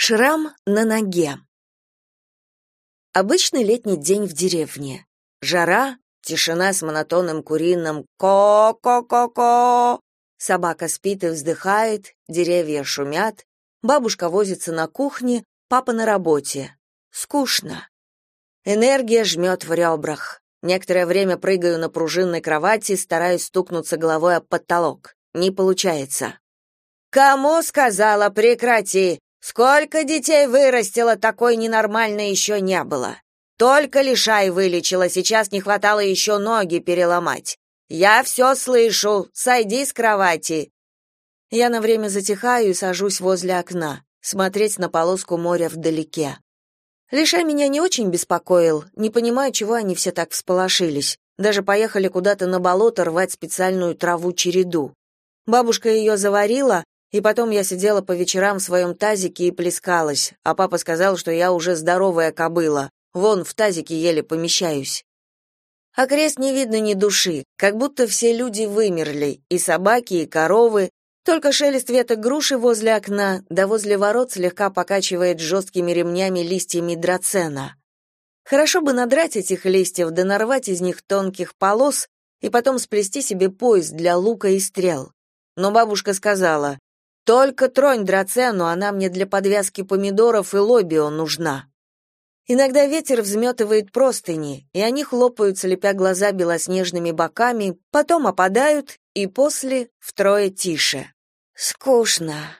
Шрам на ноге. Обычный летний день в деревне. Жара, тишина с монотонным куриным «ко-ко-ко-ко». Собака спит и вздыхает, деревья шумят, бабушка возится на кухне, папа на работе. Скучно. Энергия жмет в ребрах. Некоторое время прыгаю на пружинной кровати, стараюсь стукнуться головой об потолок. Не получается. «Кому сказала прекрати?» Сколько детей вырастила, такой ненормальной еще не было. Только лишай вылечила, сейчас не хватало еще ноги переломать. Я все слышу, сойди с кровати. Я на время затихаю и сажусь возле окна, смотреть на полоску моря вдалеке. Лишай меня не очень беспокоил, не понимаю, чего они все так всполошились. Даже поехали куда-то на болото рвать специальную траву-череду. Бабушка ее заварила, и потом я сидела по вечерам в своем тазике и плескалась, а папа сказал, что я уже здоровая кобыла. Вон в тазике еле помещаюсь. Окрест не видно ни души, как будто все люди вымерли, и собаки, и коровы, только шелест веток груши возле окна, да возле ворот слегка покачивает жесткими ремнями листьями драцена. Хорошо бы надрать этих листьев, да нарвать из них тонких полос и потом сплести себе пояс для лука и стрел. Но бабушка сказала, только тронь драцену, она мне для подвязки помидоров и лобио нужна. Иногда ветер взметывает простыни, и они хлопают, слепя глаза белоснежными боками, потом опадают, и после втрое тише. Скучно.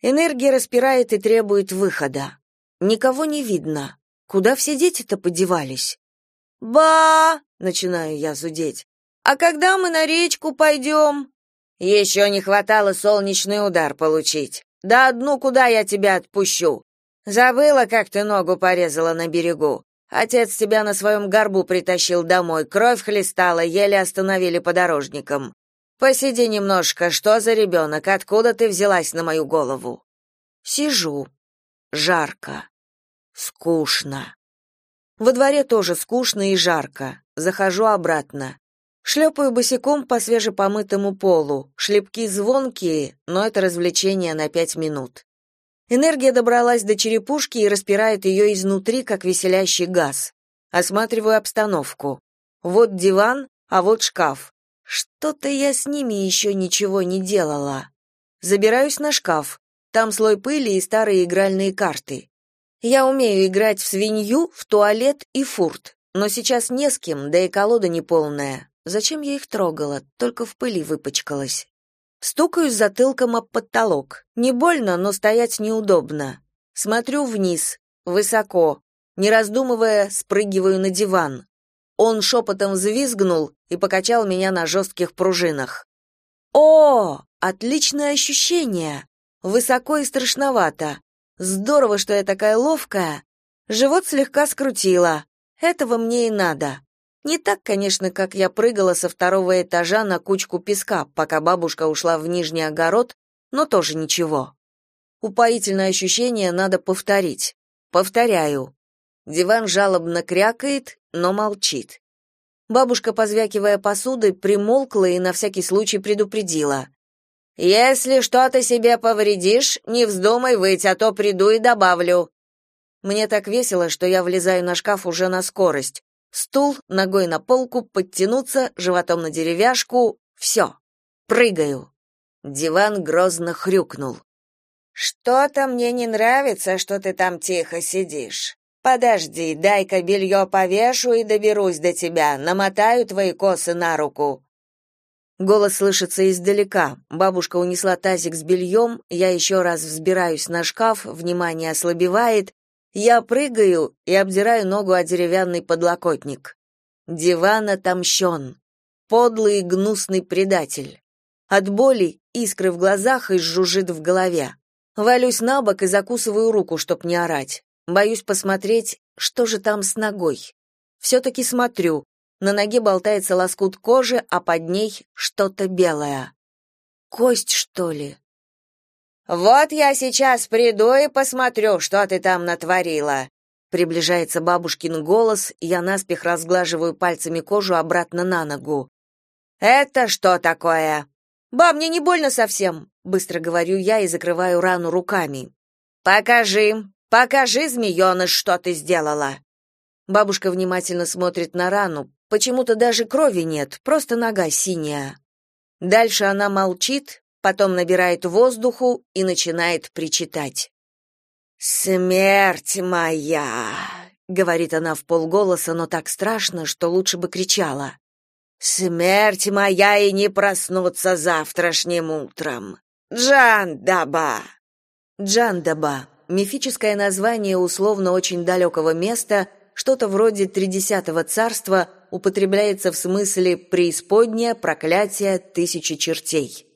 Энергия распирает и требует выхода. Никого не видно. Куда все дети-то подевались? «Ба!» — начинаю я зудеть. «А когда мы на речку пойдем?» Еще не хватало солнечный удар получить. Да одну куда я тебя отпущу? Забыла, как ты ногу порезала на берегу. Отец тебя на своем горбу притащил домой, кровь хлестала, еле остановили подорожником. Посиди немножко, что за ребенок? Откуда ты взялась на мою голову? Сижу. Жарко. Скучно. Во дворе тоже скучно и жарко. Захожу обратно. Шлепаю босиком по свежепомытому полу. Шлепки звонкие, но это развлечение на пять минут. Энергия добралась до черепушки и распирает ее изнутри, как веселящий газ. Осматриваю обстановку. Вот диван, а вот шкаф. Что-то я с ними еще ничего не делала. Забираюсь на шкаф. Там слой пыли и старые игральные карты. Я умею играть в свинью, в туалет и фурт, но сейчас не с кем, да и колода неполная. Зачем я их трогала? Только в пыли выпачкалась. Стукаюсь затылком об потолок. Не больно, но стоять неудобно. Смотрю вниз, высоко. Не раздумывая, спрыгиваю на диван. Он шепотом взвизгнул и покачал меня на жестких пружинах. О, отличное ощущение. Высоко и страшновато. Здорово, что я такая ловкая. Живот слегка скрутило. Этого мне и надо. Не так, конечно, как я прыгала со второго этажа на кучку песка, пока бабушка ушла в нижний огород, но тоже ничего. Упоительное ощущение надо повторить. Повторяю. Диван жалобно крякает, но молчит. Бабушка, позвякивая посудой, примолкла и на всякий случай предупредила. «Если что-то себе повредишь, не вздумай выйти, а то приду и добавлю». Мне так весело, что я влезаю на шкаф уже на скорость. Стул, ногой на полку, подтянуться, животом на деревяшку. Все. Прыгаю. Диван грозно хрюкнул. «Что-то мне не нравится, что ты там тихо сидишь. Подожди, дай-ка белье повешу и доберусь до тебя, намотаю твои косы на руку». Голос слышится издалека. Бабушка унесла тазик с бельем, я еще раз взбираюсь на шкаф, внимание ослабевает, я прыгаю и обдираю ногу о деревянный подлокотник. Диван отомщен. Подлый и гнусный предатель. От боли искры в глазах и жужжит в голове. Валюсь на бок и закусываю руку, чтоб не орать. Боюсь посмотреть, что же там с ногой. Все-таки смотрю. На ноге болтается лоскут кожи, а под ней что-то белое. Кость, что ли? Вот я сейчас приду и посмотрю, что ты там натворила. Приближается бабушкин голос, я наспех разглаживаю пальцами кожу обратно на ногу. Это что такое? Ба, мне не больно совсем, быстро говорю я и закрываю рану руками. Покажи, покажи, змееныш, что ты сделала. Бабушка внимательно смотрит на рану. Почему-то даже крови нет, просто нога синяя. Дальше она молчит, потом набирает воздуху и начинает причитать. «Смерть моя!» — говорит она в полголоса, но так страшно, что лучше бы кричала. «Смерть моя и не проснуться завтрашним утром! Джандаба!» Джандаба — мифическое название условно очень далекого места, что-то вроде Тридесятого царства, употребляется в смысле «преисподняя, проклятие, тысячи чертей».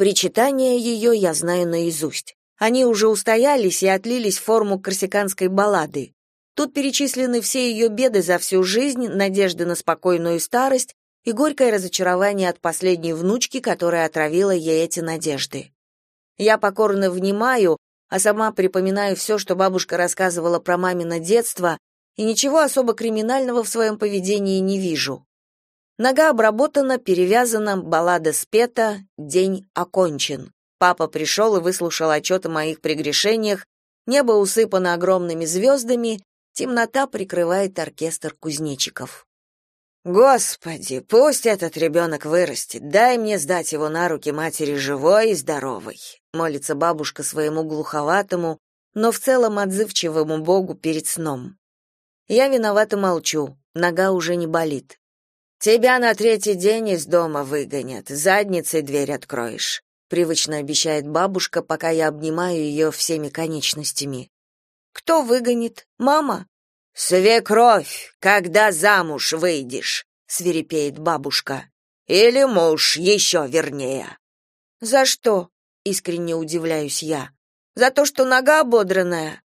Причитание ее я знаю наизусть. Они уже устоялись и отлились в форму корсиканской баллады. Тут перечислены все ее беды за всю жизнь, надежды на спокойную старость и горькое разочарование от последней внучки, которая отравила ей эти надежды. Я покорно внимаю, а сама припоминаю все, что бабушка рассказывала про мамино детство, и ничего особо криминального в своем поведении не вижу. Нога обработана, перевязана, баллада спета, день окончен. Папа пришел и выслушал отчет о моих прегрешениях, небо усыпано огромными звездами, темнота прикрывает оркестр кузнечиков. Господи, пусть этот ребенок вырастет, дай мне сдать его на руки матери живой и здоровой, молится бабушка своему глуховатому, но в целом отзывчивому Богу перед сном. Я виновато молчу, нога уже не болит. Тебя на третий день из дома выгонят, задницей дверь откроешь привычно обещает бабушка, пока я обнимаю ее всеми конечностями. Кто выгонит? Мама? Свекровь, когда замуж выйдешь, свирепеет бабушка. Или муж, еще вернее. За что? искренне удивляюсь я. За то, что нога ободранная.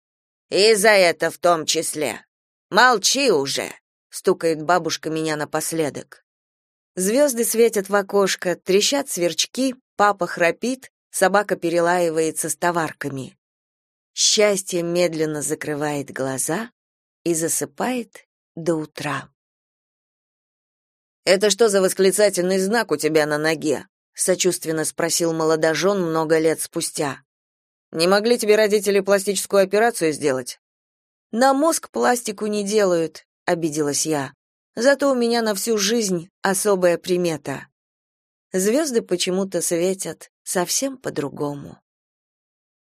И за это в том числе. Молчи уже, стукает бабушка меня напоследок. Звезды светят в окошко, трещат сверчки, Папа храпит, собака перелаивается с товарками. Счастье медленно закрывает глаза и засыпает до утра. «Это что за восклицательный знак у тебя на ноге?» — сочувственно спросил молодожен много лет спустя. «Не могли тебе родители пластическую операцию сделать?» «На мозг пластику не делают», — обиделась я. «Зато у меня на всю жизнь особая примета. Звезды почему-то светят совсем по-другому.